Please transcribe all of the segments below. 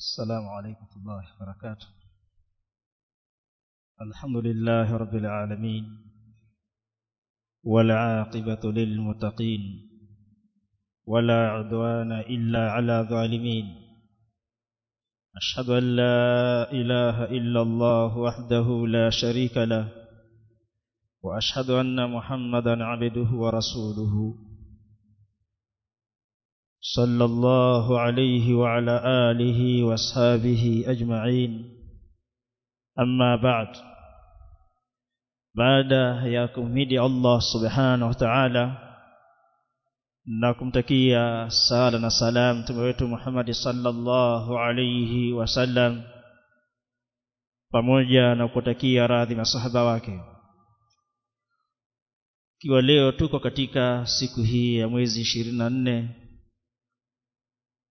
السلام عليكم ورحمة الله وبركاته. الحمد لله رب العالمين والعاقبة للمتقين ولا عدوان إلا على ظالمين. أشهد أن لا إله إلا الله وحده لا شريك له وأشهد أن محمدا عبده ورسوله. صلى الله عليه وعلى آله واصحابه أجمعين أما بعد baada ya kumhidi Allah subhanahu wa ta'ala na kumtakia sala na salam mtume wetu Muhammad sallallahu alayhi wasallam pamoja na kutakia radhi masahaba wake kiwa leo tuko katika siku hii ya mwezi 24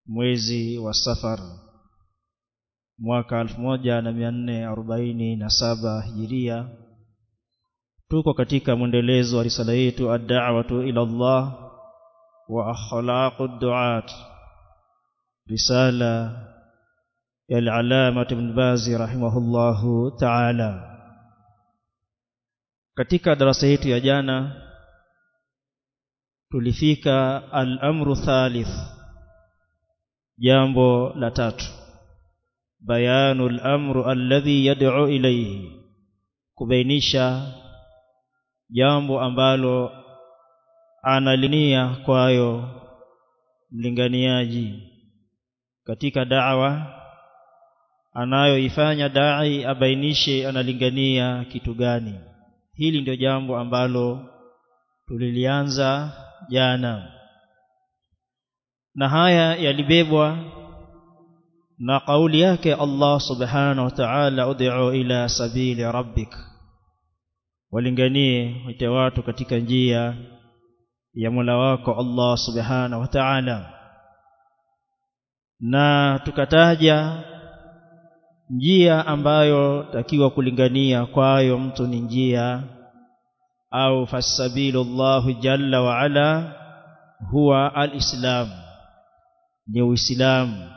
mwezi wa Safar mwaka 1447 Hijiria tuko katika mwendelezo wa risala yetu ad-da'watu ila Allah wa akhlaqud du'at risala ya al-alama ibn Bazi rahimahullahu ta'ala katika darasa yetu ya jana tulifika al-amru thalith jambo la tatu. Bayanul amru alladhi yad'u ilayhi. Kubainisha jambo ambalo analinia kwayo mlinganiaji. Katika da'wa anayoifanya dai abainishe analingania kitu gani. Hili ndio jambo ambalo tulilianza jana na haya yalibebwa na kauli yake Allah subhanahu wa ta'ala ud'u ila sabili rabbik. Walinganie wite watu katika njia ya Mola wako Allah subhanahu wa ta'ala. Na tukataja njia ambayo takiwa kulingania kwayo mtu ni njia au fasabilullahu jalla wa ala huwa alislam ni uislamu.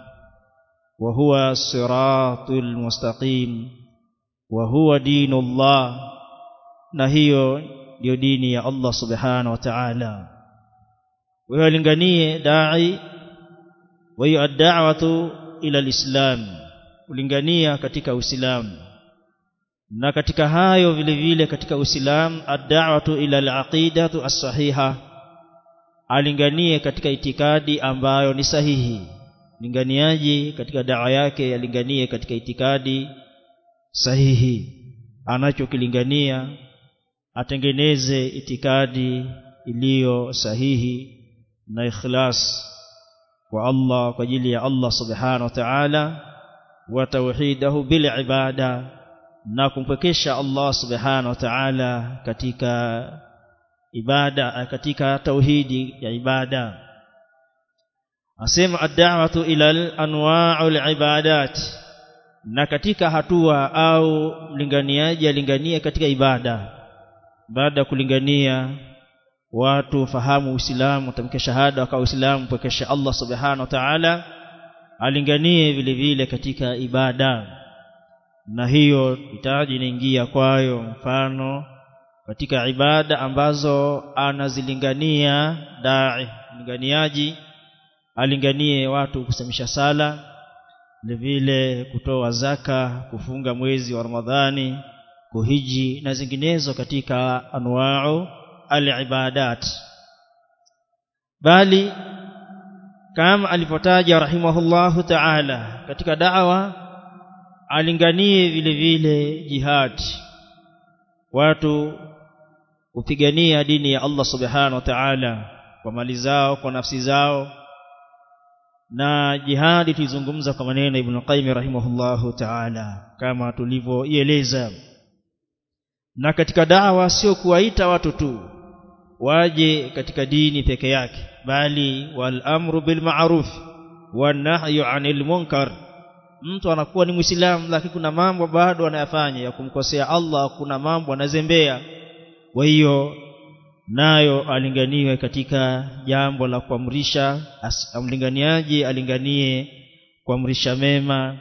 Wa huwa siratul mustaqim. Wa huwa dinullah. Na hiyo ndio dini ya Allah subhanahu wa ta'ala. Wewe linganie dai. Wa ad-da'watu ila al-islam. Kulingania katika uislamu. Na katika hayo vile vile katika uislamu ad-da'watu ila al-aqidatu as-sahiha alinganie katika itikadi ambayo ni sahihi. Linganiaji katika dawa yake alinganie katika itikadi sahihi. Anachokilingania atengeneze itikadi iliyo sahihi na ikhlas kwa Allah kwa ajili ya Allah subhanahu wa ta'ala wa tauhidahu bil ibada na kumpekesha Allah subhanahu wa ta'ala katika ibada katika tauhidi ya ibada. Asema ad-da'watu ila anwa'ul ibadat na katika hatua au mlinganiaji alingania katika ibada. Baada ya kulingania watu fahamu Uislamu tamke shahada kwa Uislamu pekesha Allah subhanahu wa ta'ala alinganie vile vile katika ibada. Na hiyo itaji inaingia kwayo mfano katika ibada ambazo anazilingania dai linganiaji alinganie watu kusemisha sala vile vile kutoa zaka kufunga mwezi wa Ramadhani kuhiji na zinginezo katika anwa'u al-ibadat. Bali kama alipotaja rahimahullahu ta'ala katika da'wa alinganie vile vile jihad watu kupigania dini ya Allah subhanahu wa ta'ala kwa mali zao kwa nafsi zao. Na jihadi tulizungumza kwa maneno Ibn Qayyim rahimahullahu ta'ala kama tulivyoieleza. Na katika dawa sio kuwaita watu tu waje katika dini peke yake bali wal amru bil ma'ruf wan nahyu 'anil munkar. Mtu anakuwa ni muislamu lakini kuna mambo bado anayafanya ya kumkosea Allah kuna mambo anazembea kwa hiyo nayo alinganiwe katika jambo la kuamrisha amlinganiaji alinganie kuamrisha mema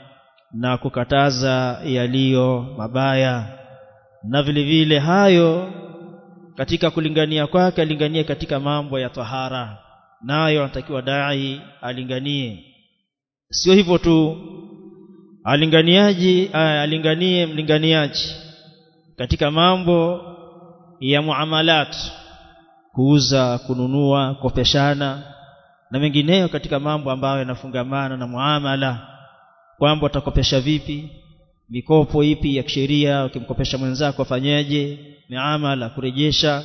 na kukataza yaliyo mabaya. Na vile vile hayo katika kulingania kwake alinganie katika mambo ya tahara. Nayo anatakiwa dai alinganie. Sio hivyo tu alinganiaji alinganie mlinganiaji katika mambo ya muamalat. Kuuza kununua kopeshana na mengineyo katika mambo ambayo yanafungamana na muamala. Kwamba utakopesha vipi? Mikopo ipi ya kisheria? Ukimkopesha mwenzako afanyeje? Miamala kurejesha.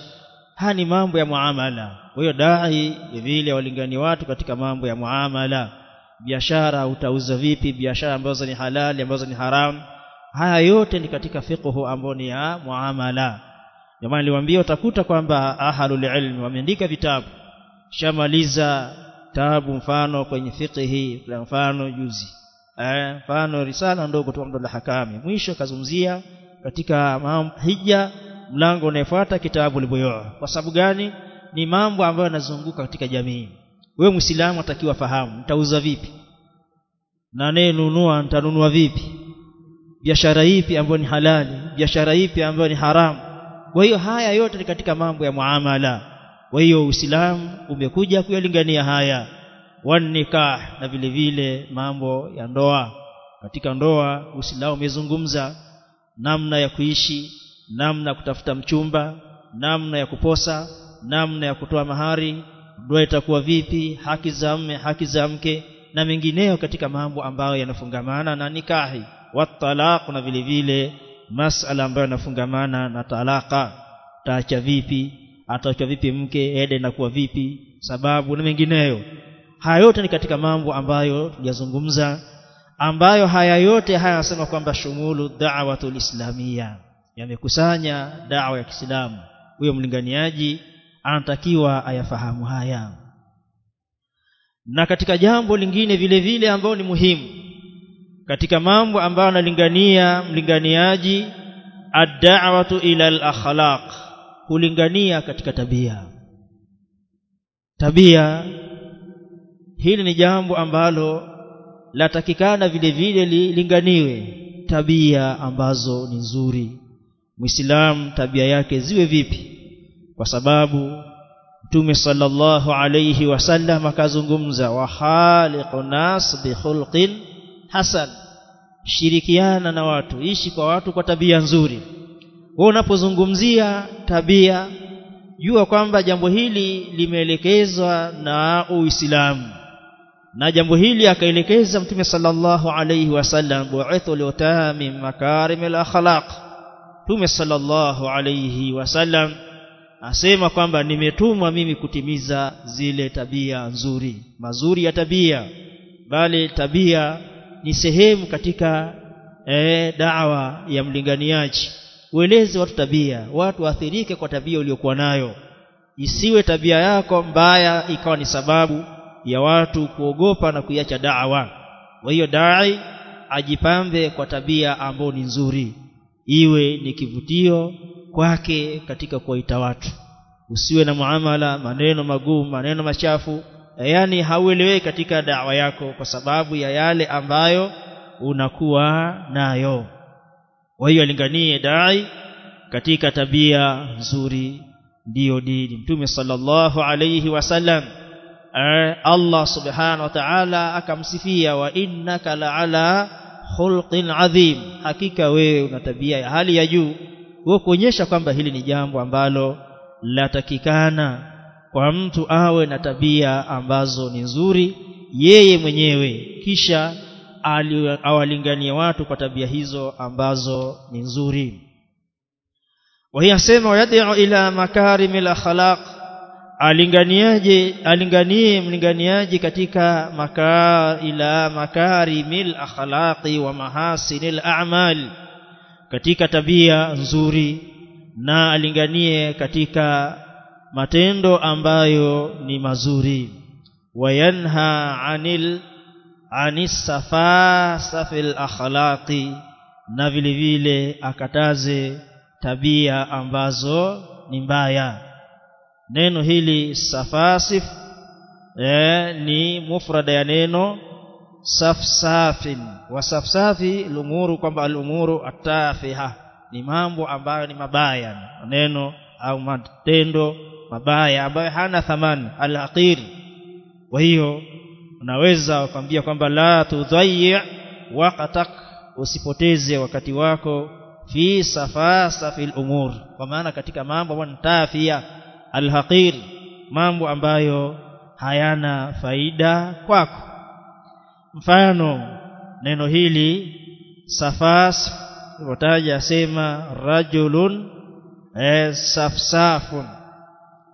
Haya ni mambo ya muamala. Kwa hiyo dai vile walingani watu katika mambo ya muamala. Biashara utauza vipi? Biashara ambazo ni halali ambazo ni haramu haya yote ni katika fiqhu ambayo ni ya muamala jamani niliwaambia utakuta kwamba ahalul ilmi wameandika vitabu. Shamaliza tabu mfano kwenye fiqhi mfano juzi. Eh mfano risala ndogo tu Abdullah Hakami. Mwisho kazumzia katika hija mlango unaefuata kitabu libuyu kwa sababu gani? Ni mambo ambayo yanazunguka katika jamii. Wewe muislamu atakiwa fahamu nitauza vipi? Na nunua nitanunua vipi? Biashara ipi ambayo ni halali? Biashara ipi ambayo ni haramu kwa hiyo haya yote ni katika mambo ya muamala. Kwa hiyo uislamu umekuja kuyalingania haya. Wan nikah na vile vile mambo ya ndoa. Katika ndoa uislamu umezungumza namna ya kuishi namna ya kutafuta mchumba namna ya kuposa namna ya kutoa mahari ndoa itakuwa vipi haki za mme haki za mke na mengineyo katika mambo ambayo yanafungamana na nikahi. Watalaq na vile vile masala ambayo yanafungamana na talaka taacha vipi ataacha vipi mke ede na kuwa vipi sababu na mengineyo. Haya yote ni katika mambo ambayo tujazungumza ambayo haya yote haya yanasema kwamba shumulu da'watul islamia yamekusanya dawa ya Kiislamu. Huyo mlinganiaji anatakiwa ayafahamu haya. Na katika jambo lingine vile vile ambalo ni muhimu katika mambo ambayo analingania mlinganiaji ad-da'watu ila al-akhlaq kulingania katika tabia. Tabia hili ni jambo ambalo latakikana vile vile lilinganiwe tabia ambazo ni nzuri. Muislamu tabia yake ziwe vipi? Kwa sababu Mtume sallallahu alayhi wasallam akazungumza wa khaliqun nas bi khulqin hasan. Shirikiana na watu ishi kwa watu kwa tabia nzuri. Wewe unapozungumzia tabia jua kwamba jambo hili limeelekezwa na Uislamu. Na jambo hili akaelekeza Mtume sallallahu alayhi wasallam bu'ithu liutami makarimil akhlaq Mtume sallallahu alayhi wasallam asema kwamba nimetumwa mimi kutimiza zile tabia nzuri. Mazuri ya tabia bali tabia ni sehemu katika e, dawa ya mlinganiaji. Ueleze watu tabia watu waathirike kwa tabia uliyokuwa nayo. Isiwe tabia yako mbaya ikawa ni sababu ya watu kuogopa na kuiacha dawa. Kwa hiyo dai ajipambe kwa tabia ambayo ni nzuri. Iwe ni kivutio kwake katika kuwaita watu. Usiwe na muamala maneno magumu maneno machafu yani haueleweki katika dawa yako kwa sababu ya yale ambayo unakuwa nayo. Kwa hiyo alinganie dai katika tabia nzuri ndiyo dini. Mtume sallallahu alayhi wasallam Allah subhanahu wa ta'ala akamsifia wa innaka la'ala khulqin adhim. Hakika wewe una tabia ya hali ya juu. Wewe kuonyesha kwamba hili ni jambo ambalo latakikana kwa mtu awe na tabia ambazo ni nzuri yeye mwenyewe kisha awalinganie watu kwa tabia hizo ambazo ni nzuri. Wahiyasema yad'u ila makarimil akhlaq alinganiaje alinganie mlinganiaji katika maka ila makarimil akhlaqi wa mahasinil a'mal katika tabia nzuri na alinganie katika matendo ambayo ni mazuri. Wayanha anil anisafa safil akhlaqi. Na vile vile akataze tabia ambazo ni mbaya. Neno hili safasif eh, ni mufrada ya neno safsafin. Wasafsafi lumuru kwamba alumuru atafiha ni mambo ambayo ni mabaya. Neno au matendo mabaya ambayo hana thamani alhaqir kwa hiyo unaweza ukamwambia kwamba la tudhayya waqtak usipoteze wakati wako fi safasafil umur. Kwa maana katika mambo ambayo alhaqir mambo ambayo hayana faida kwako. Mfano neno hili safas wataja sema rajulun eh, safsafun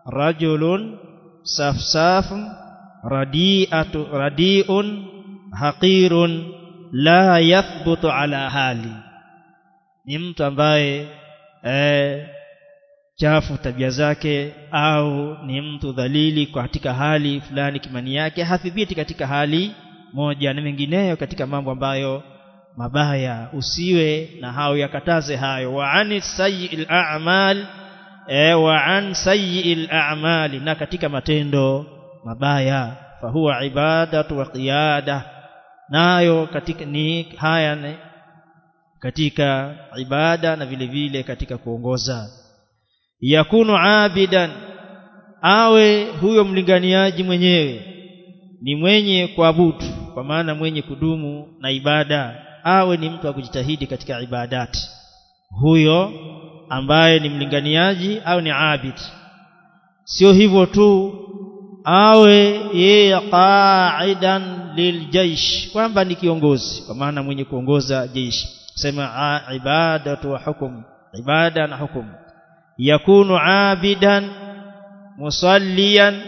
rajulun safsafun radiatu radiun haqirun la yathbutu ala hali. Ni mtu ambaye eh, chafu tabia zake au ni mtu dhalili katika hali fulani kimani yake hathibiti katika hali moja na mengineyo katika mambo ambayo mabaya usiwe na hao yakataze hayo. Wa ani sayyi'il a'mal e, wa an sayyi'il a'mali na katika matendo mabaya fahuwa ibadatu wa qiyada. Nayo katika ni haya ni katika ibada na vile vile katika kuongoza. Yakunu abidan awe huyo mlinganiaji mwenyewe ni mwenye kuabudu kwa maana mwenye kudumu na ibada awe ni mtu wa kujitahidi katika ibadati. Huyo ambaye ni mlinganiaji au ni abid. Sio hivyo tu awe yeye qa'idan liljaish kwamba ni kiongozi kwa maana mwenye kuongoza jeshi sema ibadatu wa hukum ibada na hukum. Yakunu abidan musalliyan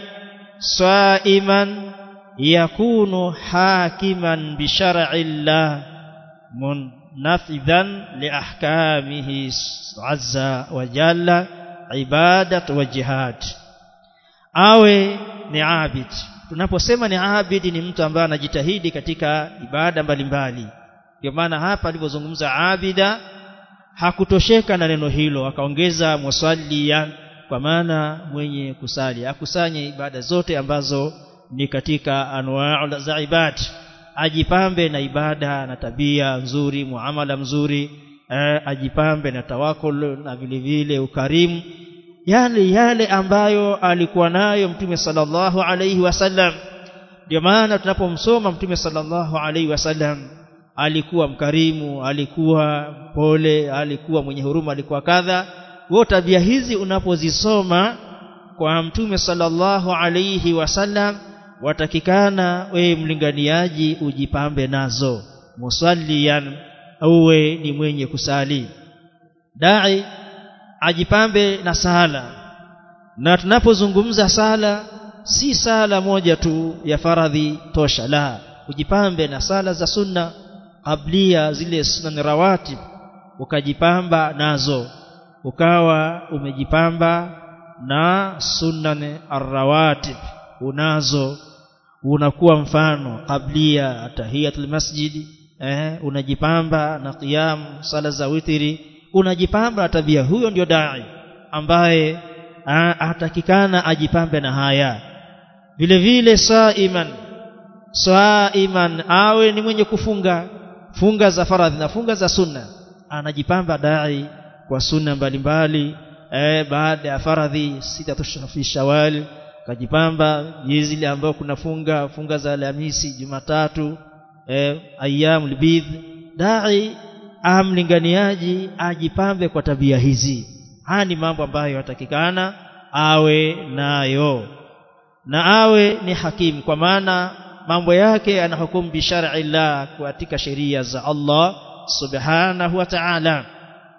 saiman yakunu hakiman bi shar'i llah munafidhan li ahkamihi azza wa jalla ibadat wa jihad. Awe ni abid. Tunaposema ni abid ni mtu ambaye anajitahidi katika ibada mbalimbali. Ndio maana hapa alipozungumza abida hakutosheka na neno hilo akaongeza musaliyan kwa maana mwenye kusali akusanye ibada zote ambazo ni katika anwaa za ibada ajipambe na ibada na tabia nzuri muamala mzuri eh, ajipambe na tawakul na vile vile ukarimu. Yale yale ambayo alikuwa nayo mtume sallallahu alaihi wasallam ndio maana tunapomsoma mtume sallallahu alaihi wasallam alikuwa mkarimu alikuwa pole alikuwa mwenye huruma alikuwa kadha. Wao tabia hizi unapozisoma kwa mtume sallallahu alaihi wasallam watakikana wewe mlinganiaji ujipambe nazo. Musalliyan uwe ni mwenye kusali. Dai ajipambe na sala. Na tunapozungumza sala si sala moja tu ya faradhi tosha la ujipambe na sala za sunna qablia zile sunan rawatib ukajipamba nazo. Ukawa umejipamba na sunan arrawatib unazo unakuwa mfano kablia atahiyatul masjidi eh unajipamba na qiyam sala za witri unajipamba na tabia. Huyo ndio dai ambaye atakikana ajipambe na haya. Vile vile saiman saiman awe ni mwenye kufunga funga za faradhi na funga za sunna anajipamba dai kwa sunna mbalimbali eh baada ya faradhi sita tushafisha shawal kajipamba jezi ile ambayo kuna funga funga za Alhamisi Jumatatu eh ayyamul bidh. Dai amlinganiaji ajipambe kwa tabia hizi. Haya ni mambo ambayo yatakikana awe nayo. Na awe ni hakimu kwa maana mambo yake anahukumu bi shar'i la katika sheria za Allah subhanahu wa ta'ala.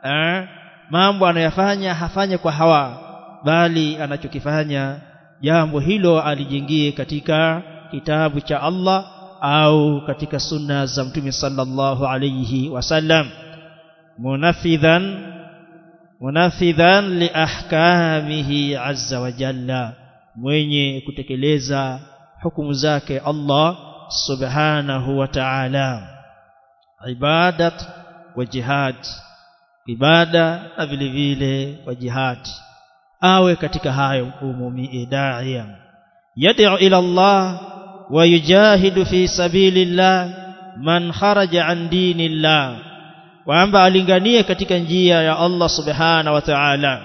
Eh? mambo anayofanya hafanye kwa hawa bali anachokifanya jambo hilo alijingie katika kitabu cha Allah au katika sunna za mtume sallallahu alayhi wasallam. Munafidhan munafidhan li ahkamihi azza wa jalla mwenye kutekeleza hukumu zake Allah subhanahu wa ta'ala. Ibadat wa jihad ibada na vile vile wa jihad awe katika hayo umumi da'iyan yad'u ila Allah wa yujahidu fi sabilillah man kharaja an dinillah. Kwamba alinganie katika njia ya Allah subhana wa ta'ala.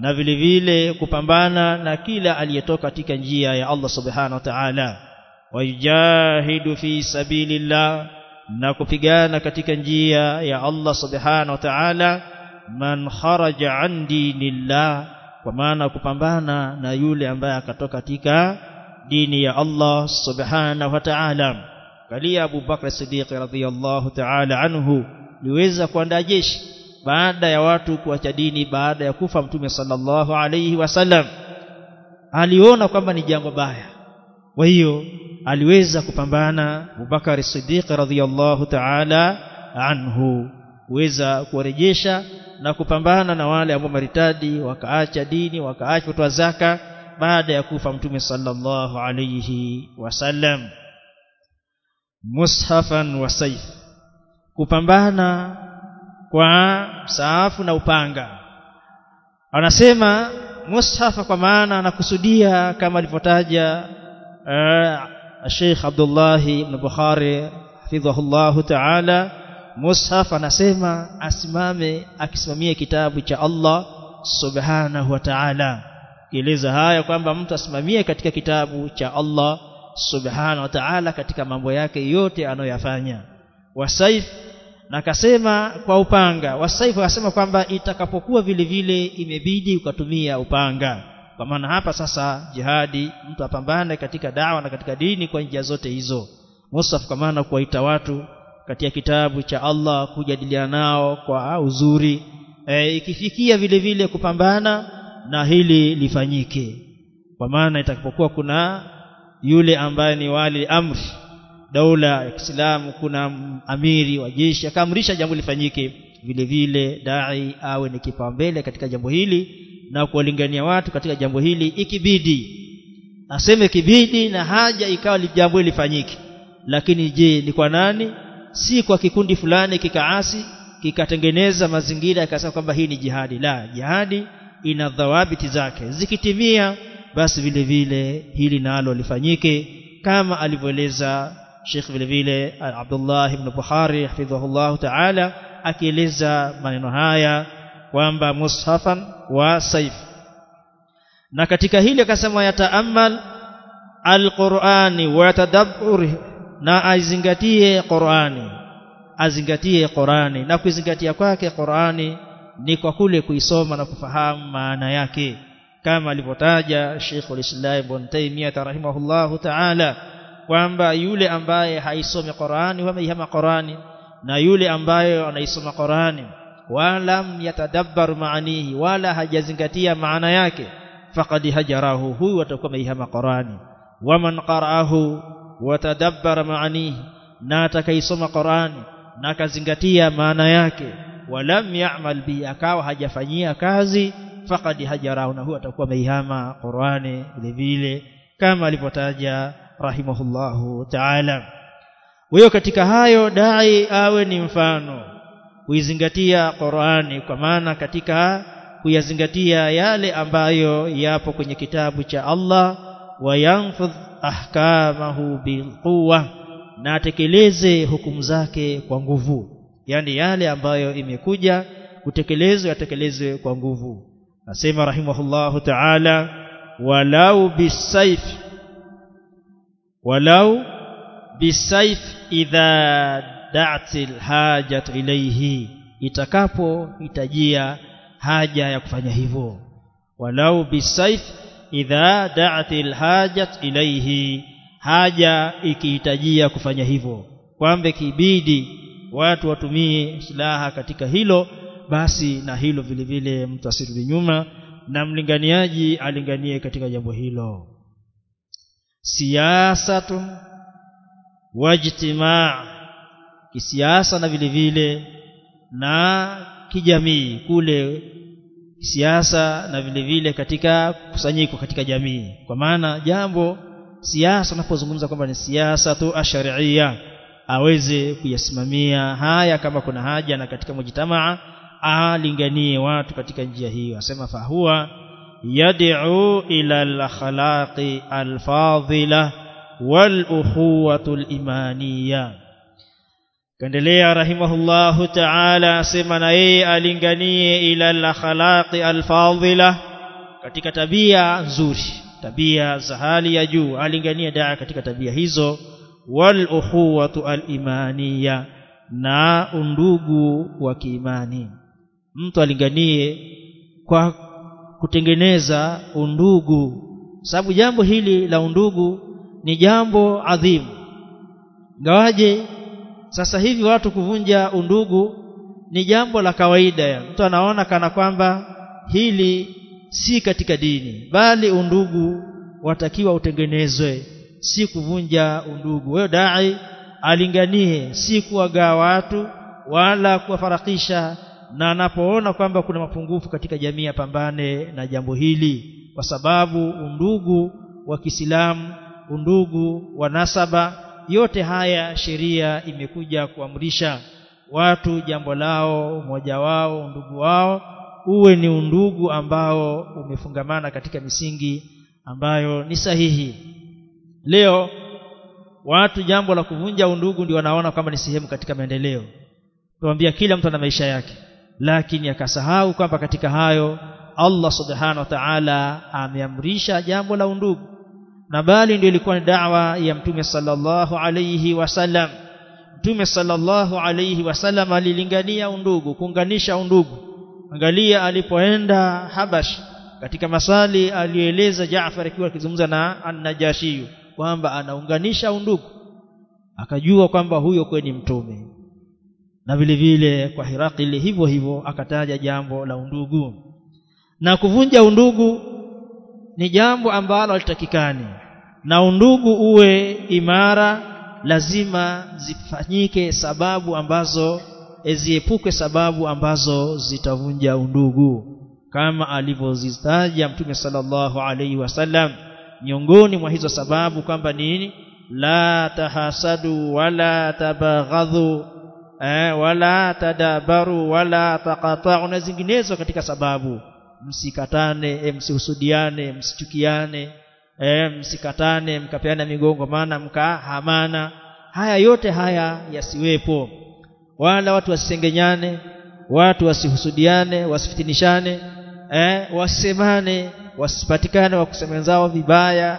Na vile vile kupambana na kila aliyetoka katika njia ya Allah subhana wa ta'ala. Wajujahidu fi sabilillah na kupigana katika njia ya Allah subhana wa ta'ala. Man kharaja an dinillah kwa maana kupambana na yule ambaye akatoka katika dini ya Allah subhanahu wa ta'ala. Kalia Abu Bakr Siddiq radhiyallahu ta'ala anhu liweza kuandaa jeshi baada ya watu kuacha dini baada ya kufa mtume sallallahu alayhi wasallam aliona kwamba ni jambo baya. Kwa hiyo aliweza kupambana Abubakar Siddiq radhiyallahu ta'ala anhu kuweza kuwarejesha na kupambana na wale ambao maritadi wakaacha dini wakaacha kutoa zaka baada ya kufa mtume sallallahu alayhi wasallam. Mushafan wa saif kupambana kwa msaafu na upanga. Anasema mushafa kwa maana anakusudia kama alivyotaja Sheikh Abdullah ibn Bukhari hafidhahullahu ta'ala mushaf anasema asimame akisimamia kitabu cha Allah subhanahu wa ta'ala. Kieleza haya kwamba mtu asimamie katika kitabu cha Allah subhanahu wa ta'ala katika mambo yake yote anayoyafanya. Wasaif na akasema kwa upanga. Wasaif akasema kwamba itakapokuwa vile vile imebidi ukatumia upanga. Kwa maana hapa sasa jihadi mtu apambane katika dawa na katika dini kwa njia zote hizo. Musaf kwa maana kuwaita watu katika kitabu cha Allah kujadiliana nao kwa uzuri e, ikifikia vile vile kupambana na hili lifanyike. Kwa maana itakapokuwa kuna yule ambaye ni wali amri daula ya Kiislamu kuna amiri wa jeshi akaamrisha jambo lifanyike vile vile dai awe ni kipaumbele katika jambo hili na kuwalingania watu katika jambo hili ikibidi aseme kibidi na haja ikawa jambo lifanyike. Lakini je ni kwa nani si kwa kikundi fulani kikaasi kikatengeneza mazingira yakasema kwamba hii ni jihadi. La jihadi ina dhawabiti zake. Zikitimia basi vile vile hili nalo lifanyike kama alivyoeleza Sheikh vile vile Abdullah ibn Bukhari hafidhahullah ta'ala akieleza maneno haya kwamba mushafan wa saif na katika hili akasema yataamal alqur'ani wa tadabbur na aizingatie Qur'ani. Azingatie Qur'ani. Na kuzingatia kwake Qur'ani ni kwa kule kuisoma na kufahamu maana yake. Kama alivyotaja Sheikh al-Islam Ibn Taymiyyah rahimahullahu ta'ala kwamba yule ambaye haisomi Qur'ani wameihama Qur'ani na yule ambaye anaisoma Qur'ani wala yatadabbar maanihi wala hajazingatia maana yake faqad hajarahu huyu atakuwa ameihama Qur'ani. Waman qara'ahu watadabbara maanihi na atakaisoma Qur'ani na akazingatia maana yake. Walam ya'mal bi akawa hajafanyia kazi faqad hajarahu na huwa atakuwa ameihama Qur'ani vile vile kama alivyotaja rahimahullahu ta'ala. Huyo katika hayo dai awe ni mfano kuizingatia Qur'ani kwa maana katika kuyazingatia yale ambayo yapo kwenye kitabu cha Allah wayanfudh ahkamahu bilquwa na atekeleze hukumu zake kwa nguvu. Yani yale ambayo imekuja kutekelezwa yatekelezwe kwa nguvu. Nasema rahimahullahu ta'ala walau bisayf walau bisayf idha da'til hajat ilayhi itakapo itajia haja ya kufanya hivyo. Walau bisayf idha da'atil hajat ilayhi haja ikihitajia kufanya hivyo. Kwamba kibidi watu watumie silaha katika hilo basi na hilo vile vile mtu asirudi nyuma na mlinganiaji alinganie katika jambo hilo. Siyasatu wajtimaa kisiasa na vile vile na kijamii kule siasa na vile vile katika kusanyiko katika jamii. Kwa maana jambo siasa unapozungumza kwamba ni siasa tu ashariia aweze kuyasimamia. Haya kama kuna haja na katika mujtamaa alinganie watu katika njia hiyo. Asema fahuwa yad'u ila al-akhlaqi al-fadila wal ukhuwatul imaniya kaendelea rahimahullahu ta'ala asema na yeye alinganie ila al-akhlaqi al-fadhila katika tabia nzuri tabia za hali ya juu alinganie daa katika tabia hizo wal ukhuwatu al-imaniya na undugu wa kiimani. Mtu alinganie kwa kutengeneza undugu. Sababu jambo hili la undugu ni jambo adhimu. Ngawaje sasa hivi watu kuvunja undugu ni jambo la kawaida. Ya mtu anaona kana kwamba hili si katika dini bali undugu watakiwa utengenezwe. Si kuvunja undugu. Wewe dai alinganie si kuwagaa watu wala kuwafarakisha. Na anapoona kwamba kuna mapungufu katika jamii apambane na jambo hili. Kwa sababu undugu wa Kiislamu undugu wa nasaba yote haya sheria imekuja kuamrisha watu jambo lao mmoja wao undugu wao uwe ni undugu ambao umefungamana katika misingi ambayo ni sahihi. Leo watu jambo la kuvunja undugu ndio wanaona kwamba ni sehemu katika maendeleo. Tuambia kila mtu ana maisha yake. Lakini akasahau kwamba katika hayo Allah subhanahu wa ta'ala ameamrisha jambo la undugu na bali ndio ilikuwa ni da'wa ya mtume sallallahu alayhi wasallam. Mtume sallallahu alayhi wasallam alilingania undugu kuunganisha undugu. Angalia alipoenda Habash katika masali alieleza Jaafar akiwa akizungumza na An-Najashi kwamba anaunganisha undugu. Akajua kwamba huyo kweni mtume. Na vile vile kwa Hirakili hivyo hivyo akataja jambo la undugu. Na kuvunja undugu ni jambo ambalo halitakikani. Na undugu uwe imara lazima zifanyike sababu ambazo ziepuke sababu ambazo zitavunja undugu. Kama alivyozitaja mtume sallallahu alaihi wasallam miongoni mwa hizo sababu kwamba nini? La tahasadu wala tabaghadhu eh, wala tadabaru wala taqata'u na zinginezo katika sababu msikatane e, msihusudiane msichukiane e, msikatane mkapeana migongo maana mkahamana. Haya yote haya yasiwepo. Wala watu wasisengenyane watu wasihusudiane wasifitinishane eh, wasemane wasipatikane wakusemenzao vibaya.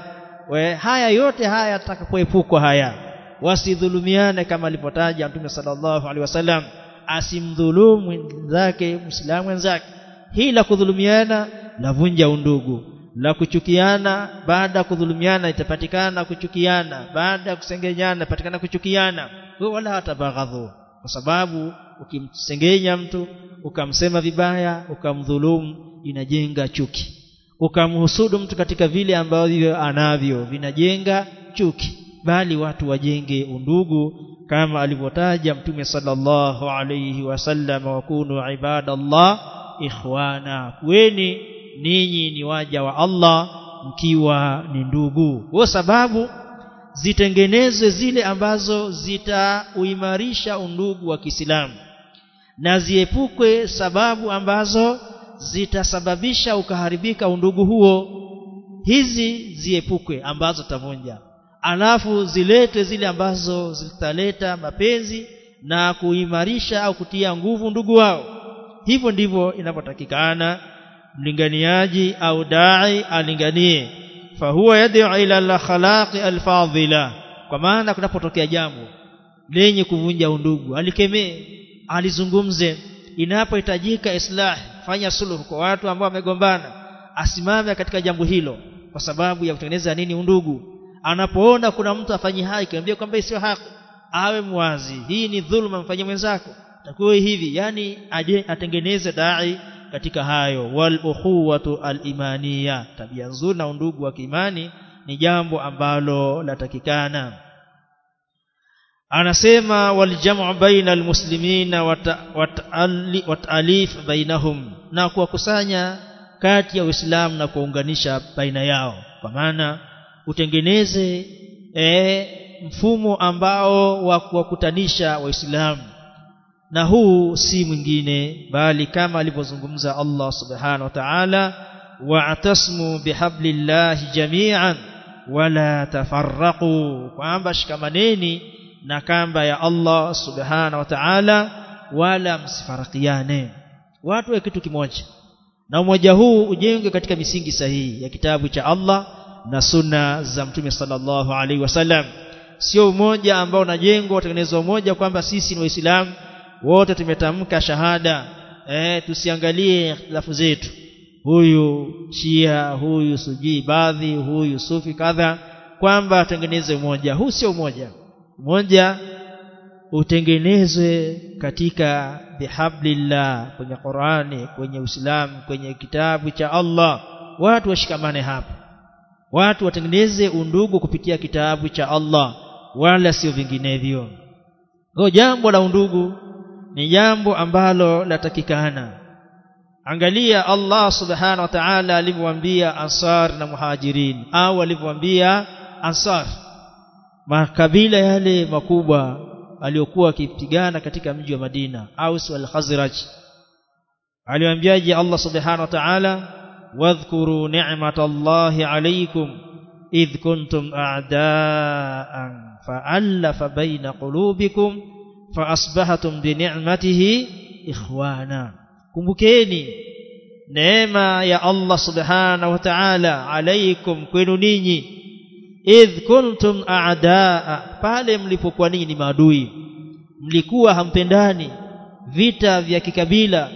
We, haya yote haya atakapoepukwa haya. Wasidhulumiane kama alipotaja Mtume sallallahu alaihi wasallam. Asimdhulumu mwenzake Muislamu mwenzake hii la kudhulumiana lavunja undugu. La kuchukiana baada ya kudhulumiana itapatikana kuchukiana. Baada ya kusengenyana itapatikana kuchukiana. Wala hatabaghadhu. Kwa sababu ukimsengenya mtu ukamsema vibaya ukamdhulumu inajenga chuki. Ukamhusudu mtu katika vile ambavyo anavyo vinajenga chuki. Bali watu wajenge undugu kama alivyotaja mtume sallallahu alayhi wasallam wakunu ibadallah ikhwana kweni ninyi ni waja wa Allah mkiwa ni ndugu. Kwa sababu zitengenezwe zile ambazo zitauimarisha undugu wa Kiislamu na ziepukwe sababu ambazo zitasababisha ukaharibika undugu huo hizi ziepukwe ambazo tavunja. Alafu ziletwe zile ambazo zitaleta mapenzi na kuimarisha au kutia nguvu ndugu wao hivyo ndivyo inapotakikana mlinganiaji au dai alinganie. Fahuwa yad'u ila al-khalaqi al-fadila kwa maana kunapotokea jambo lenye kuvunja undugu alikemee alizungumze. Inapohitajika islah fanya suluhu kwa watu ambao wamegombana. Asimame katika jambo hilo kwa sababu ya kutengeneza nini undugu. Anapoona kuna mtu afanyi haki kiambia kwamba sio haki. Awe mwazi. Hii ni dhulma mfanyie mwenzako takuwa hivi yani aje atengeneze dai katika hayo. Wal ukhuwatu al imaniya. Tabia nzuri na undugu wa kiimani ni jambo ambalo latakikana. Anasema wal jam'u baina al muslimina wa ta'alif bainahum. Na kuwakusanya kati ya Uislamu na kuunganisha baina yao. Kwa maana utengeneze e, mfumo ambao wa kuwakutanisha waislamu na huu si mwingine bali kama alivyozungumza Allah subhanahu wa ta'ala wa'tasmu bihablillahi jami'an wala tafarraqu. Kwamba shikamaneni na kamba ya Allah subhanahu wa ta'ala wala msifarakiane watu wa kitu kimoja. Na umoja huu ujenge katika misingi sahihi ya kitabu cha Allah na sunna za mtume sallallahu alaihi wasallam. Sio umoja ambao unajengwa utengenezwa umoja kwamba sisi ni waislamu wote tumetamka shahada. Eh tusiangalie ikhtilafu zetu. Huyu shia huyu suji baadhi huyu sufi kadha kwamba tengeneze umoja. Huu sio umoja. Umoja utengenezwe katika bihablillah kwenye Qur'ani kwenye Uislamu kwenye kitabu cha Allah. Watu washikamane hapa watu watengeneze undugu kupitia kitabu cha Allah wala sio vinginevyo. Kwa jambo la undugu ni jambo ambalo latakikana angalia Allah subhanahu wa ta'ala alivyowaambia ansar na muhajirin au alivyowaambia ansar makabila yale makubwa aliyokuwa akipigana katika mji wa Madina Aus wal Khazraj aliwaambiaje Allah subhanahu wa ta'ala wadhkuru ni'matallahi alaykum idh kuntum a'daan fa'alafa baina qulubikum faasbahatum bi ni'matihi ikhwana kumbukeni neema ya Allah subhanahu wa ta'ala alaykum kwenu ninyi. Idh kuntum a'daa pale mlipokuwa ninyi ni maadui. Mlikuwa hampendani. Vita vya kikabila.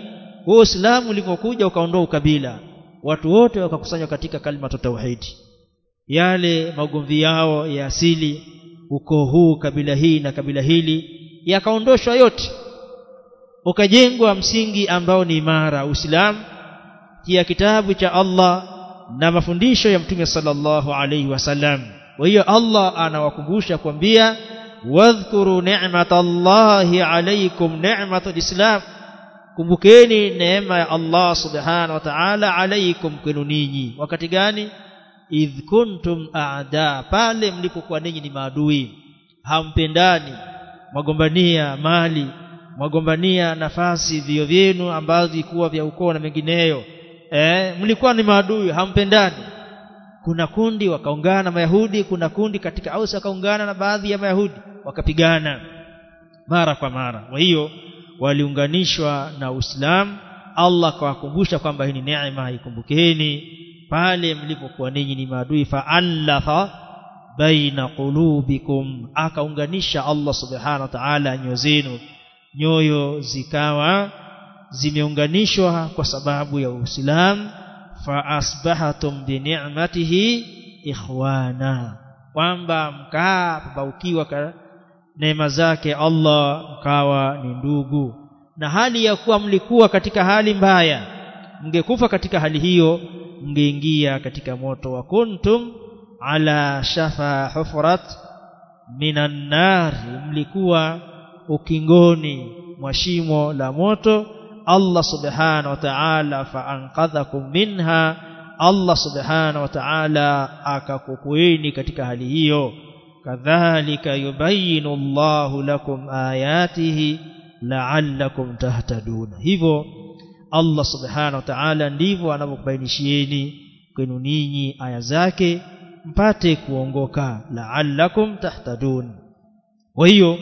Uislamu ulipokuja ukaondoa ukabila. Watu wote wakakusanywa katika kalima tauhidi yale magomvi yao ya asili ukoo huu kabila hii na kabila hili yakaondoshwa yote ukajengwa msingi ambao ni imara Uislamu kia kitabu cha Allah na mafundisho ya Mtume sallallahu alaihi wasallam kwa hiyo Allah anawakumbusha kwambia wadhkuru ni'matallahi alaykum ni'matul islam. Kumbukeni neema ya Allah subhanahu wa ta'ala alaykum kwenu ninyi. Wakati gani? Idh kuntum a'da pale mlipokuwa ninyi ni maadui. Hampendani magombania mali mwagombania nafasi vio vyenu ambazo ilikuwa vya ukoo na mengineyo. Eh mlikuwa ni maadui hampendani. Kuna kundi wakaungana na mayahudi kuna kundi katika Aus wakaungana na baadhi ya mayahudi wakapigana mara kwa mara. Kwa hiyo waliunganishwa na Uislamu. Allah akawakumbusha kwamba hii ni neema ikumbukeni. Pale mlipokuwa ninyi ni maadui fa'alafa baina qulubikum. Akaunganisha Allah subhanahu wa ta'ala nyoyo zenu. Nyoyo zikawa zimeunganishwa kwa sababu ya Uislamu. Fa asbahatum bi ni'matihi ikhwana. Kwamba mkaa pabaukiwa neema zake Allah mkawa ni ndugu. Na hali ya kuwa mlikuwa katika hali mbaya mngekufa katika hali hiyo mngeingia katika moto wa kuntum ala shafa hufrat minan nar mlikuwa ukingoni mwa shimo la moto. Allah subhanahu wa ta'ala fa'anqadhakum minha Allah subhanahu wa ta'ala akakukueni katika hali hiyo. Kadhalika yubayinu Allahu lakum ayatihi la'allakum tahtaduna. Hivyo Allah subhanahu wa ta'ala ndivyo anavyokubainishieni kwenu ninyi aya zake mpate kuongoka la'allakum tahtadun. Kwa hiyo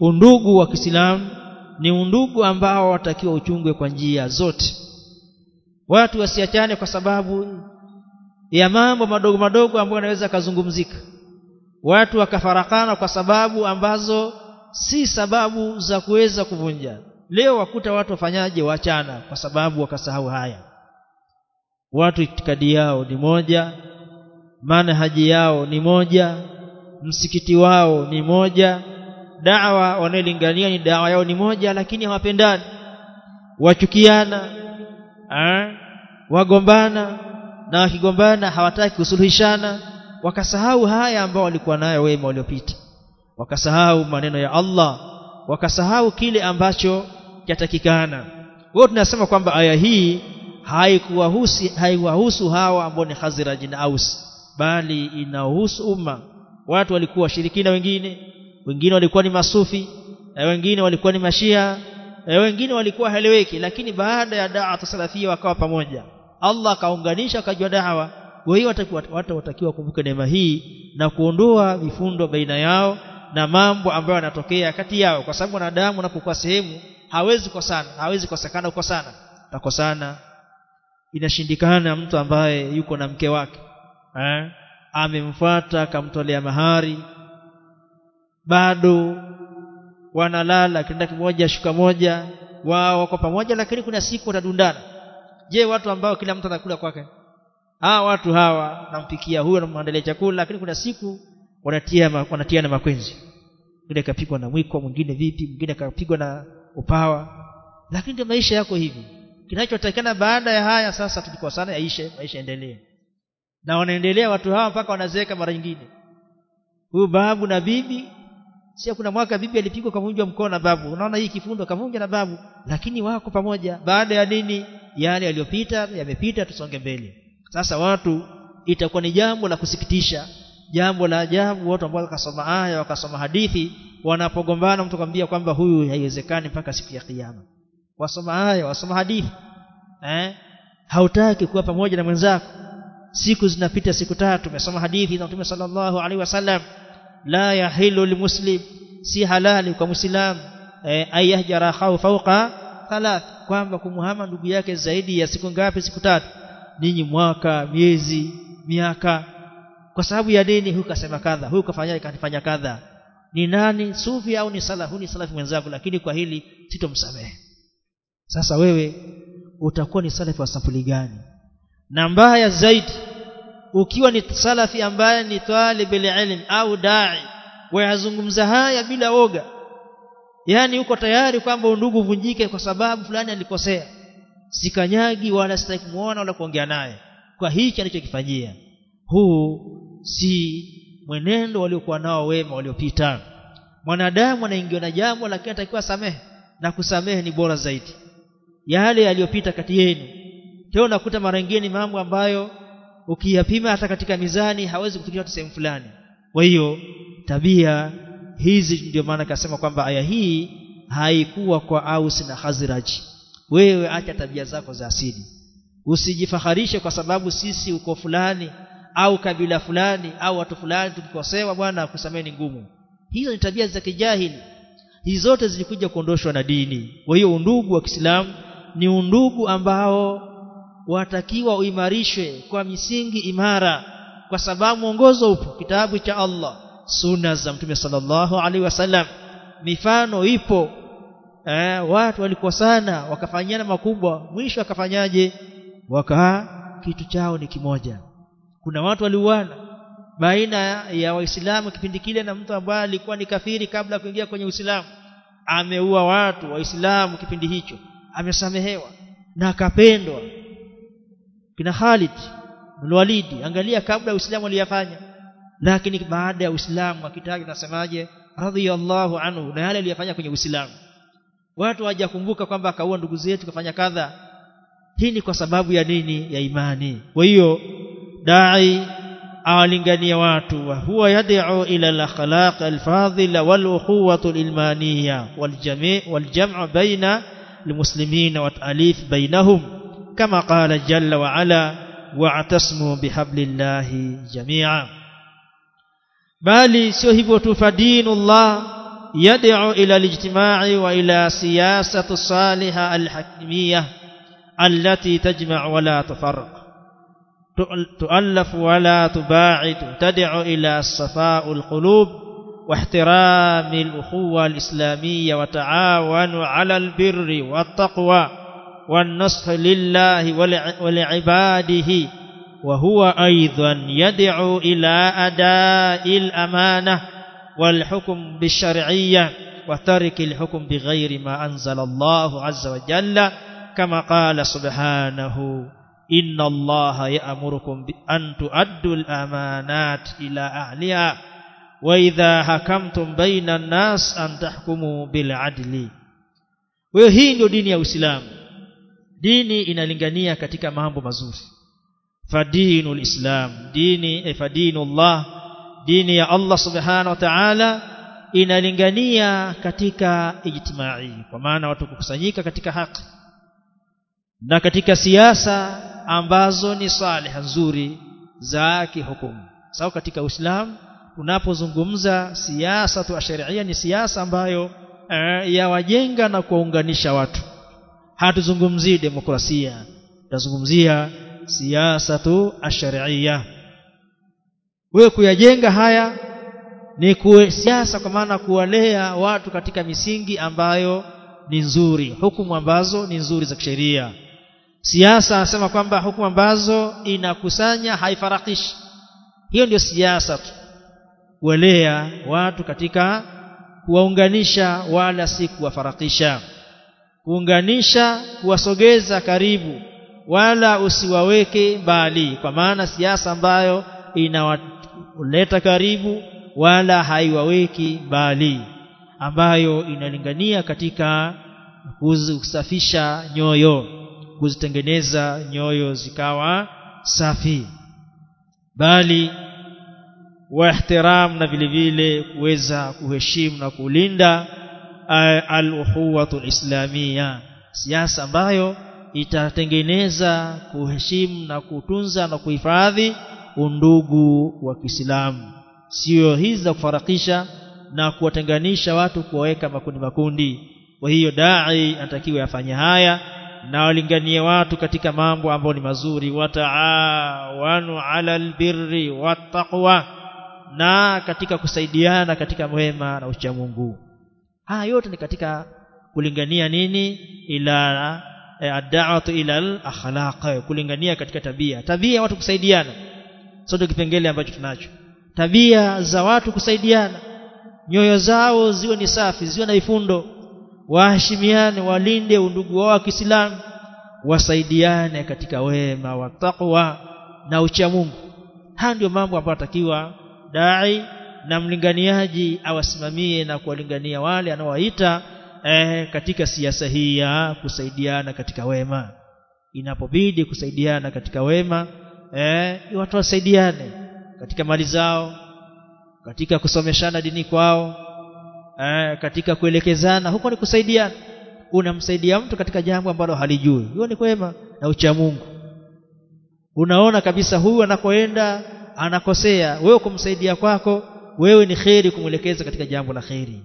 undugu wa Kiislamu ni undugu ambao watakiwa uchungwe kwa njia zote. Watu wasiachane kwa sababu ya mambo madogo madogo ambayo yanaweza kazungumzika. Watu wakafarakana kwa sababu ambazo si sababu za kuweza kuvunja. Leo wakuta watu wafanyaje? Wachana kwa sababu wakasahau haya. Watu itikadi yao ni moja manhaji yao ni moja msikiti wao ni moja dawa wanayolingania ni dawa yao ni moja lakini hawapendani. Wachukiana eh, wagombana na wakigombana hawataki kusuluhishana. Wakasahau haya ambao walikuwa nayo wema waliopita. Wakasahau maneno ya Allah. Wakasahau kile ambacho chatakikana wao tunasema kwamba aya hii haikuwahusu haikuwahusu hawa ambao ni Khazraj na Aus bali inahusu umma. Watu walikuwa washirikina wengine wengine walikuwa ni masufi na wengine walikuwa ni mashia na wengine walikuwa heleweki lakini baada ya da'wa salafia wakawa pamoja. Allah akaunganisha akajua dawa. Kwa hiyo watu watakiwa kumbuka neema hii na kuondoa vifundo baina yao na mambo ambayo yanatokea kati yao. Kwa sababu wanadamu unapokuwa sehemu hawezi kosana hawezi kosekana kukosana takosana inashindikana mtu ambaye yuko na mke wake eh? Amemfuata akamtolea mahari. Bado wanalala kitanda kimoja shuka moja. Wao wako pamoja lakini kuna siku watadundana. Je watu ambao kila mtu anakula kwake? Hawa watu hawa nampikia huyo namwandalia chakula lakini kuna siku wanatia na makwenzi. Mwingine kapigwa na mwiko mwingine vipi mwingine kapigwa na upawa. Lakini ndio maisha yako hivi. Kinachotakana baada ya haya sasa tulikosana yaishe maisha endelee na wanaendelea watu hawa mpaka wanazeeka mara nyingine. Huyu babu na bibi sio kuna mwaka bibi alipigwa kavunjwa mkono na babu. Unaona hii kifundo kavunjwa na babu lakini wako pamoja. Baada ya nini? Yale yaliyopita yamepita tusonge mbele. Sasa watu itakuwa ni jambo la kusikitisha. Jambo la ajabu watu ambao wakasoma aya wakasoma hadithi wanapogombana mtu kwambia kwamba huyu haiwezekani mpaka siku ya kiyama. Wasoma aya wasoma hadithi eh? Hautaki kuwa pamoja na mwenzako siku zinapita siku tatu. Tumesoma hadithi za Mtume sallallahu alaihi wasallam. La yahilu limuslim si halali kwa muslim eh, ayahjara khau fawqa thalath kwamba kumuhama ndugu yake zaidi ya siku ngapi siku tatu. Ninyi mwaka miezi miaka. Kwa sababu ya dini huyu kasema kadha huyu kafanya kanifanya kadha. Ni nani sufi au ni salafu ni salafi mwenzako lakini kwa hili sitomsamehe. Sasa wewe utakuwa ni salafi wa sampuli gani na mbaya zaidi ukiwa ni salafi ambaye ni talib ilm au dai wayazungumza haya bila woga yani uko tayari kwamba undugu vunjike kwa sababu fulani alikosea. Sikanyagi wala sitaki kumuona wala kuongea naye. Kwa hichi alichokifanyia huu si mwenendo waliokuwa nao wema waliopita. Mwanadamu anaingiwa na jambo lakini atakiwa samehe na kusamehe ni bora zaidi. Yale yaliyopita kati yenu tena unakuta mara nyingine mambo ambayo ukiyapima hata katika mizani hawezi kufikia sehemu fulani. Kwa hiyo tabia hizi ndio maana kasema kwamba aya hii haikuwa kwa Aus na Khazraj. Wewe acha tabia zako za asili. Usijifaharishe kwa sababu sisi uko fulani au kabila fulani au watu fulani tukikosewa bwana kusamehe ni ngumu. Hizo ni tabia za kijahili. Hizi zote zilikuja kuondoshwa na dini. Kwa hiyo undugu wa Kiislamu ni undugu ambao watakiwa uimarishwe kwa misingi imara kwa sababu mwongozo upo. Kitabu cha Allah sunna za mtume sallallahu alaihi wasallam. Mifano ipo. Eh, watu walikosana wakafanyana makubwa mwisho akafanyaje? Waka kitu chao ni kimoja. Kuna watu waliuana. Baina ya waislamu kipindi kile na mtu ambaye alikuwa ni kafiri kabla ya kuingia kwenye uislamu ameua watu waislamu kipindi hicho. Amesamehewa na akapendwa kina Khalid Walidi angalia kabla Uislamu aliyafanya. Lakini baada ya Uislamu akitaja nasemaje radhiyallahu anhu. Na yale aliyofanya kwenye Uislamu. Watu hawajakumbuka kwamba akaua ndugu zetu kafanya kadha. Hii ni kwa sababu ya nini? Ya imani. Kwa hiyo dai awalingania watu wa huwa yad'u ila al-akhlaq al-fadila wal ukhuwah al-ilmaniyah wal jam' wal jam' baina al-muslimin wa ta'alif bainahum كما قال جل وعلا واعتصموا بحبل الله جميعا. tu fadinullah yad'u ila al-ijtima'i wa ila siyasati salihah al-hakimiyyah allati tajma' wa la tafarraq تؤلف ولا تباعد تدعو إلى صفاء القلوب واحترام الأخوة الإسلامية وتعاون على البر والتقوى. والنصح لله ولعباده وهو أيضا يدعو إلى أداء الأمانة والحكم بالشرعية وترك الحكم بغير ما أنزل الله عز وجل كما قال سبحانه إن الله يأمركم أن تؤدوا الأمانات إلى أهلها وإذا حكمتم بين الناس أن تحكموا بالعدل. وهي ndio dini dini inalingania katika mambo mazuri. Fadinul islam dini eh, fadinullah dini ya Allah subhanahu wa ta'ala inalingania katika ijtimai kwa maana watu kukusanyika katika haki na katika siasa ambazo ni salih nzuri za kihukumu. Sawa katika Uislamu unapozungumza siasa tu sharia ni siasa ambayo eh, yawajenga na kuwaunganisha watu hatuzungumzii demokrasia. Tutazungumzia siasa tu sharia wewe kuyajenga haya ni kuwe siasa kwa maana kuwalea watu katika misingi ambayo ni nzuri. Hukumu ambazo ni nzuri za kisheria. Siasa anasema kwamba hukumu ambazo inakusanya haifarakishi. Hiyo ndio siasa tu. Kuwalea watu katika kuwaunganisha wala si kuwafarakisha kuunganisha kuwasogeza karibu wala usiwaweke mbali kwa maana siasa ambayo inawaleta karibu wala haiwaweki mbali ambayo inalingania katika kusafisha nyoyo kuzitengeneza nyoyo zikawa safi. Bali wa na vile vile kuweza kuheshimu na kulinda al-ukhuwatu islamia siasa ambayo itatengeneza kuheshimu na kutunza na kuhifadhi undugu wa Kiislamu. Sio hizi za kufarakisha na kuwatenganisha watu kuwaweka makundi makundi. Kwa hiyo dai anatakiwa afanye haya na walinganie watu katika mambo ambayo ni mazuri. Wataawanu ala albirri wattaqwa na katika kusaidiana katika mwema na uchamungu haya yote ni katika kulingania nini? Ila ad-da'watu ila al-akhlaq. Kulingania katika tabia. Tabia watu kusaidiana. Sote kipengele ambacho tunacho. Tabia za watu kusaidiana. Nyoyo zao ziwe ni safi ziwe na ifundo. Waheshimiane walinde undugu wao wa Kiislamu. Wasaidiane katika wema wa taqwa na ucha Mungu. Haya ndio mambo ambayo atakiwa dai na mlinganiaji awasimamie na kuwalingania wale anaowaita eh, katika siasa hii ya kusaidiana katika wema. Inapobidi kusaidiana katika wema eh, watu wasaidiane katika mali zao katika kusomeshana dini kwao eh, katika kuelekezana. Huko ni kusaidiana. Unamsaidia mtu katika jambo ambalo halijui. Hiyo ni kwema na ucha Mungu. Unaona kabisa huyu anakoenda anakosea. Wewe kumsaidia kwako wewe ni kheri kumwelekeza katika jambo la kheri.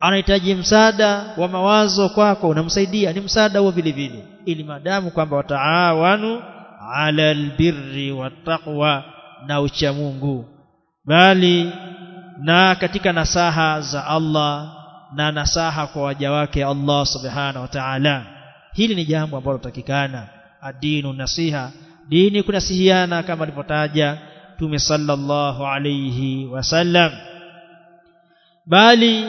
Anahitaji msaada wa mawazo kwako unamsaidia ni msaada huo vile vile. Ili madamu kwamba wataawanu ala albirri wattaqwa na ucha Mungu. Bali na katika nasaha za Allah na nasaha kwa waja wake Allah subhanahu wa ta'ala. Hili ni jambo ambalo takikana adinu nasiha. Dini kunasihiana kama alivyotaja Mtume sallallahu alayhi wasallam. Bali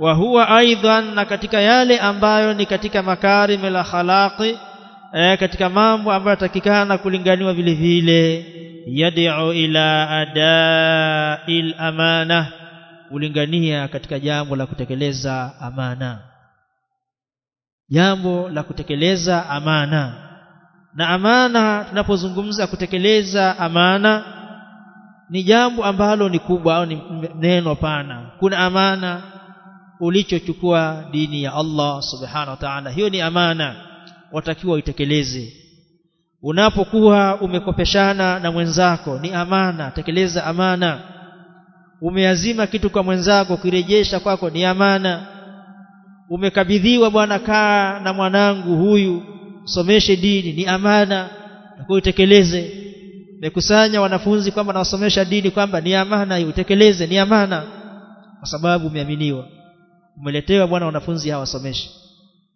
wa huwa aidan na katika yale ambayo ni katika makarim al khalaqi eh, katika mambo ambayo yatakikana kulinganiwa vile vile yad'u ila ada'il amana kulingania katika jambo la kutekeleza amana. Jambo la kutekeleza amana. Na amana tunapozungumza kutekeleza amana ni jambo ambalo ni kubwa au ni neno pana. Kuna amana ulichochukua dini ya Allah subhanahu wa ta'ala. Hiyo ni amana watakiwa uitekeleze. Unapokuwa umekopeshana na mwenzako ni amana. Tekeleza amana. Umeazima kitu kwa mwenzako kirejesha kwako ni amana. Umekabidhiwa bwana kaa na mwanangu huyu someshe dini ni amana. Na uitekeleze umekusanya wanafunzi kwamba nawasomesha dini kwamba ni amana utekeleze ni amana kwa sababu umeaminiwa. Umeletewa bwana wanafunzi hawa wasomeshe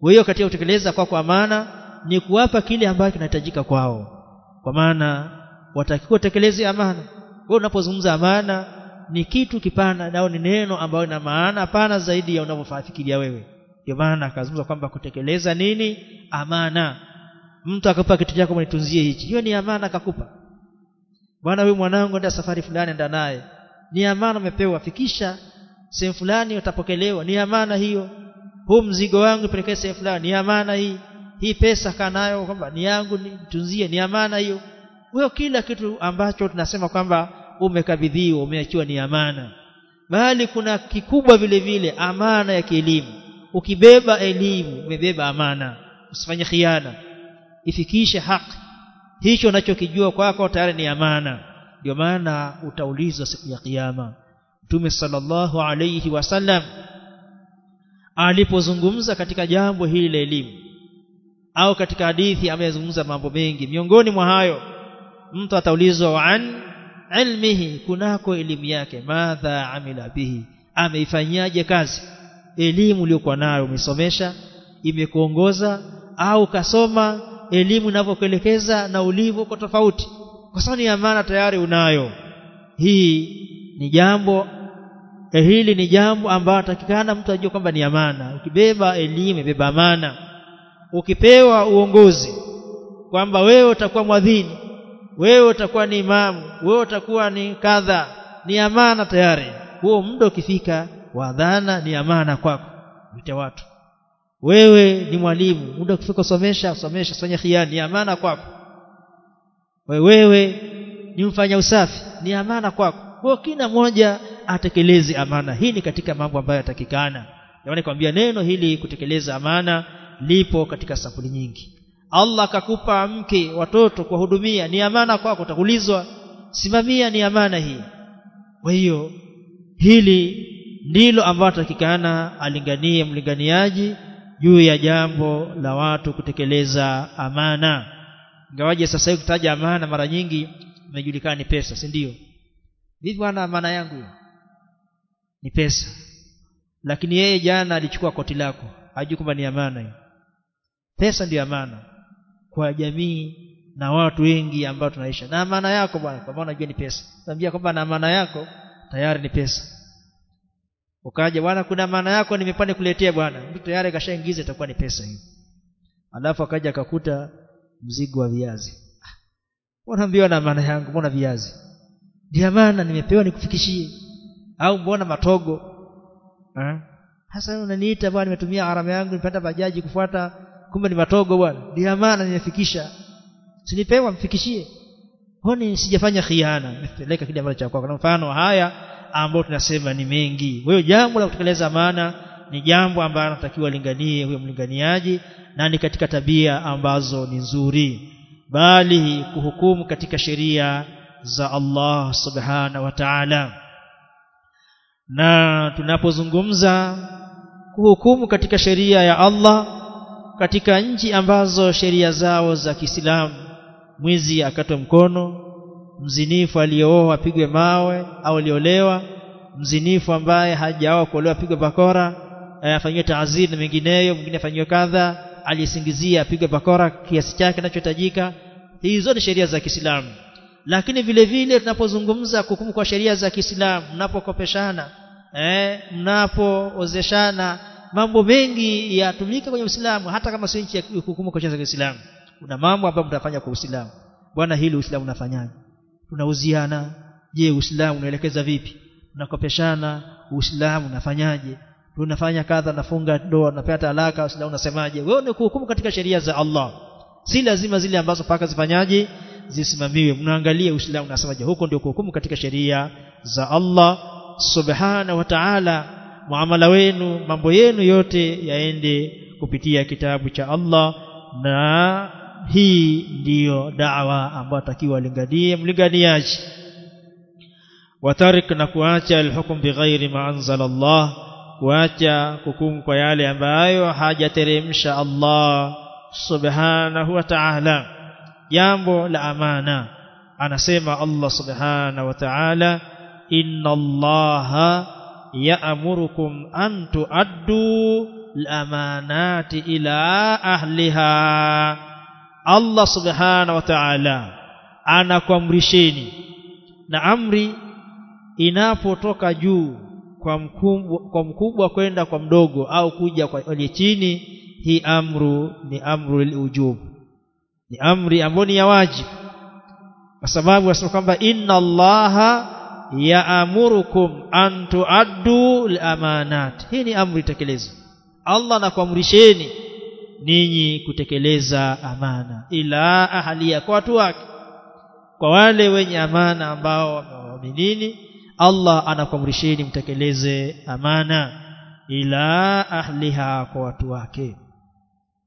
kwa hiyo katika kutekeleza kwa kwa amana ni kuwapa kile ambacho kinahitajika kwao. Kwa maana watakiwa tekeleze amana. Wewe unapozungumza amana ni kitu kipana nao ni neno ambayo ina maana pana zaidi ya unavyofikiria wewe. Ndio maana akazungumza kwamba kutekeleza nini? Amana. Mtu akakupa kitu chako mnitunzie hichi. Hiyo ni amana akakupa bwana wewe mwanangu enda safari fulani enda naye. Ni amana umepewa fikisha sehemu fulani utapokelewa. Ni amana hiyo. Huu mzigo wangu pelekee sehemu fulani. Ni amana hii. Hii pesa kanayo kwamba ni yangu nitunzie ni amana hiyo. Wewe kila kitu ambacho tunasema kwamba umekabidhiwa umeachiwa ni amana. Bali kuna kikubwa vile vile amana ya kielimu. Ukibeba elimu umebeba amana. Usifanye khiana. Ifikishe haki hicho unachokijua kwako tayari ni amana. Ndio maana utaulizwa siku ya kiyama. Mtume sallallahu alayhi wasallam alipozungumza katika jambo hili la elimu au katika hadithi amezungumza mambo mengi. Miongoni mwa hayo mtu ataulizwa wa an ilmihi kunako elimu yake madha amila bihi ameifanyaje kazi? Elimu uliyokuwa nayo umesomesha imekuongoza au kasoma elimu inavyokuelekeza na ulivyo kwa tofauti. Kwa sababu ni amana tayari unayo. Hii ni jambo eh, hili ni jambo ambalo atakikana mtu ajue kwamba ni amana. Ukibeba elimu beba amana. Ukipewa uongozi kwamba wewe utakuwa mwadhini wewe utakuwa ni imamu wewe utakuwa ni kadha ni amana tayari. Huo muda ukifika wadhana ni amana kwako. Vita watu wewe ni mwalimu. Muda kufika somesha somesha fanya khiani. Ni amana kwako. Wewe ni mfanya usafi. Ni amana kwako. Kwa kila mmoja atekeleze amana. Hii ni katika mambo ambayo yatakikana. Yaani kwambia neno hili kutekeleza amana lipo katika sampuli nyingi. Allah akakupa mke watoto kuwahudumia. Ni amana kwako utakulizwa simamia ni amana hii. Kwa hiyo hili ndilo ambalo takikana alinganie mlinganiaji juu ya jambo la watu kutekeleza amana. Ingawaje sasa hivi kutaja amana mara nyingi imejulikana ni pesa si ndio? Vipi bwana amana yangu ni pesa. Lakini yeye jana alichukua koti lako hajui kwamba ni amana hiyo. Pesa ndio amana kwa jamii na watu wengi ambao tunaisha na amana yako bwana kwa maana unajua ni pesa. Naambia kwamba na amana yako tayari ni pesa ukaja bwana kuna maana yako nimepanda kuletea bwana. Mtu tayari kashaingiza itakuwa ni pesa hiyo. Alafu akaja akakuta mzigo wa viazi. Unaambiwa na maana yangu? Mbona viazi? Ndio maana nimepewa nikufikishie. Au mbona matogo? Hasa unaniita bwana nimetumia gharama yangu nipata bajaji kufuata kumbe ni matogo bwana. Ndio maana nimefikisha. Sinipewa mfikishie. Honi sijafanya khiana? Nimepeleka kile ambacho cha kwako. Mfano haya ambao tunasema ni mengi. Kwa hiyo jambo la kutekeleza maana ni jambo ambalo anatakiwa linganie huyo mlinganiaji na ni katika tabia ambazo ni nzuri. Bali kuhukumu katika sheria za Allah subhanahu wa ta'ala. Na tunapozungumza kuhukumu katika sheria ya Allah katika nchi ambazo sheria zao za Kiislamu mwizi akatwe mkono mzinifu aliyeoa apigwe mawe au aliolewa mzinifu ambaye hajaoa kuolewa apigwe bakora afanywe taazir na mengineyo mwingine afanywe kadha aliyesingizia apigwe bakora kiasi chake kinachohitajika. Hizo ni sheria za Kiislamu. Lakini vile vile tunapozungumza hukumu kwa sheria za Kiislamu mnapokopeshana eh mnapoozeshana mambo mengi yatumika kwenye Uislamu hata kama sio nchi ya hukumu kwa sheria za Kiislamu. Kuna mambo ambayo mtafanya kwa Uislamu. Bwana hili Uislamu unafanyaje tunauziana je Uislamu unaelekeza vipi? Tunakopeshana. Uislamu unafanyaje? Tunafanya kadha nafunga doa napata talaka. Uislamu unasemaje? Wewe ni kuhukumu katika sheria za Allah. Si lazima zile ambazo paka zifanyaje? Zisimamiwe. Mnaangalia Uislamu unasemaje? Huko ndio kuhukumu katika sheria za Allah. Subhana wa ta'ala muamala wenu mambo yenu yote yaende kupitia kitabu cha Allah. Na hii ndiyo da'wa ambayo takiwa linganie mlinganiaji watarik na kuacha alhukum bighairi ma anzala Allah kuacha hukumu kwa yale ambayo hajateremsha Allah subhanahu wa ta'ala jambo la amana anasema Allah subhanahu wa ta'ala inna Allah ya'murukum an tu'addu al-amanati ila ahliha Allah subhanahu wa ta'ala anakuamrisheni. Na amri inapotoka juu kwa mkubwa kwa mkubwa kwenda kwa mdogo au kuja kwa aliye chini hii amru ni amru liujub ni amri ambayo ni ya wajibu kwa sababu wasema kwamba inna allaha yaamurukum an tuaddu al-amanat. Hii ni amri tekelezwa Allah anakuamrisheni ninyi kutekeleza amana. Ila ahaliya kwa watu wake. Kwa wale wenye amana ambao wamewaaminini Allah anakuamrisheni mtekeleze amana. Ila ahliha kwa watu wake.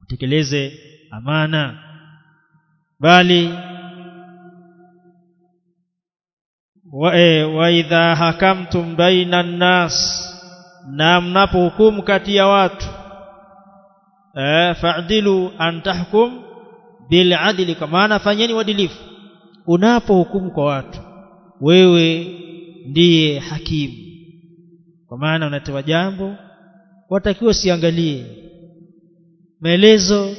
Mtekeleze amana. Bali wa, e, wa idha hakamtum baina nas na mnapohukumu kati ya watu eh fa'dilu an tahkum bil adli. Kwa maana fanyeni uadilifu. Unapohukumu kwa watu wewe ndiye hakimu. Kwa maana unatoa jambo watakiwa siangalie maelezo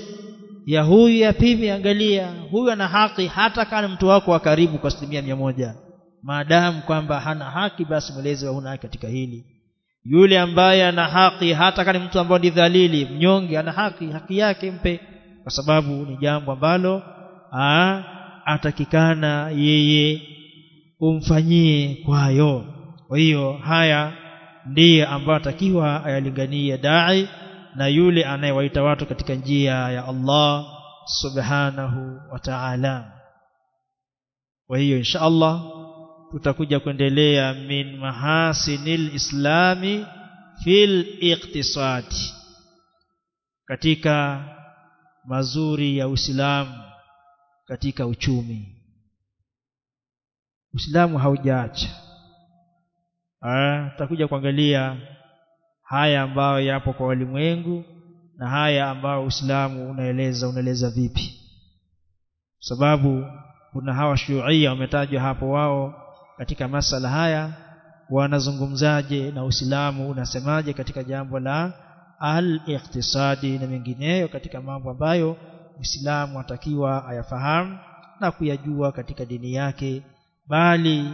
ya huyu ya pimi angalia huyu ana haki hata kama mtu wako wa karibu kwa asilimia mia moja. Maadamu kwamba hana haki basi mweleze huna haki katika hili yule ambaye ana haki hata kama mtu ambaye ni dhalili mnyonge ana haki haki yake mpe. Kwa sababu ni jambo ambalo atakikana yeye umfanyie kwayo. Kwa hiyo haya ndiye ambayo atakiwa ayalinganie dai na yule anayewaita watu katika njia ya Allah subhanahu wa ta'ala. Kwa hiyo insha Allah tutakuja kuendelea min mahasinil islami fil iqtisadi. Katika mazuri ya Uislamu katika uchumi. Uislamu haujaacha. Ah tutakuja kuangalia haya ambayo yapo kwa walimwengu na haya ambayo Uislamu unaeleza unaeleza vipi. Sababu kuna hawa shuia wametajwa hapo wao katika masala haya wanazungumzaje na Uislamu unasemaje katika jambo la al-iqtisadi na mengineyo katika mambo ambayo Uislamu atakiwa ayafahamu na kuyajua katika dini yake bali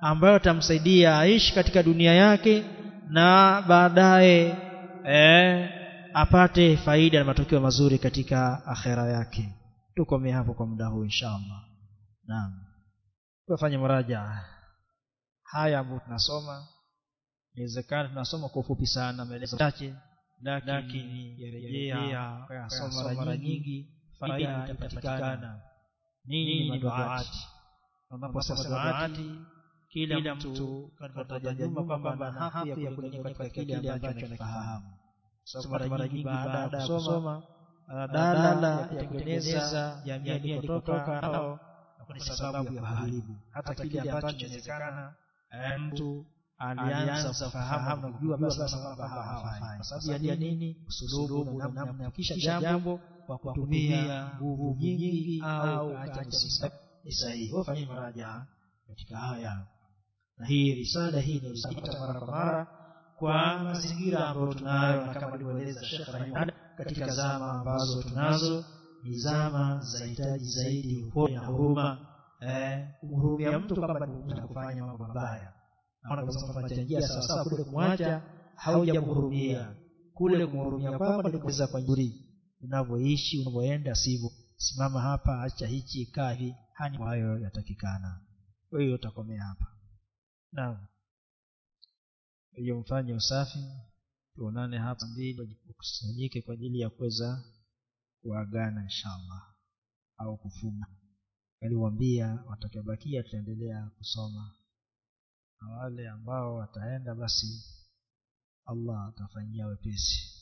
ambayo atamsaidia aishi katika dunia yake na baadaye eh, apate faida na matokeo mazuri katika akhera yake. Tukomee hapo kwa muda huu inshallah naam. Tufanye muraja haya ambayo tunasoma inawezekana tunasoma kwa ufupi sana maelezo chache lakini yarejea kuyasoma mara nyingi faida itapatikana. nini ni maduati? unaposema duati kila mtu kataja nyuma kwamba ana haki ya kuingia katika kile ambacho anakifahamu. sasa mara nyingi baada ya kusoma badala ya kutengeneza jamii alikotoka nao kwa sababu ya kuharibu. hata kile ambacho inawezekana mtu alianza kufahamu na kujua basi kwamba hafai. kwa sababu ya nini? usulubu na namna ya kufikisha jambo kwa kutumia nguvu nyingi au acha ni sahihi. Wafanye maraja katika haya. Na hii risala hii ni risala mara kwa mara kwa mazingira ambayo tunayo na kama alivyoeleza Sheikh Rahman katika zama ambazo tunazo ni zama zinahitaji zaidi upole na huruma eh kumhurumia mtu kwamba ni kufanya mambo mabaya. Naona kwa sababu tunachangia sawa sawa kule kumwacha haujamhurumia. Kule kumhurumia kwamba ni kuweza kwa njuri. Unavyoishi unavyoenda sivyo. Simama hapa acha hichi kaa hivi hani hayo yatakikana. Kwa hiyo utakomea hapa. Naam. Hiyo mfanye usafi. Tuonane hapa mbili kusanyike kwa ajili ya kuweza kuagana inshallah au kufunga aliwaambia watakabakia tutaendelea kusoma. Na wale ambao wataenda basi Allah atafanyia wepesi